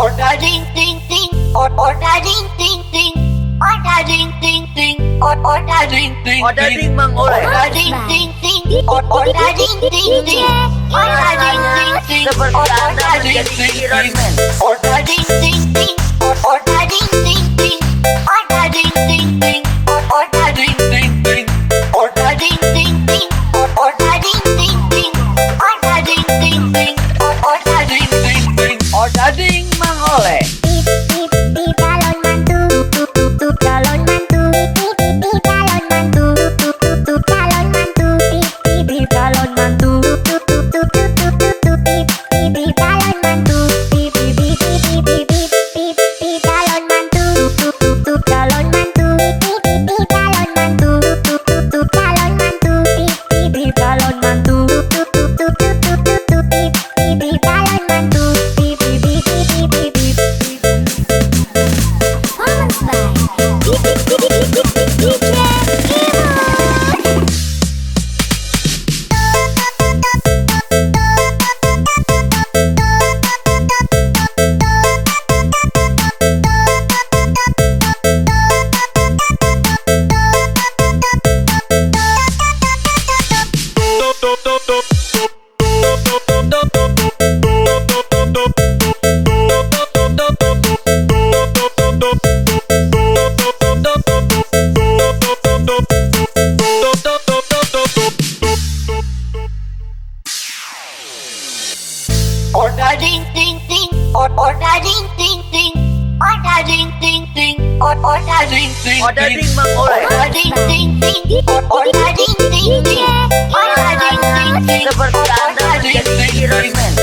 Order ding ding ding. Or order ding ding ding. Order ding ding ding. Or order ding ding Order ding. Mang Oleh. Order ding ding ding. Or order ding ding ding. Order ding ding ding. Or order ding ding ding. Man. Order ding ding ding. Or order ding ding. Order ding ding ding. Or order ding ding ding. Order ding ding ding. Or order ding ding Order ding. ding Mang Oleh. Order ding ding ding. Or order ding ding ding. Order ding ding ding. Seperti Anda Order ding menjadi ding Iron ding. Man.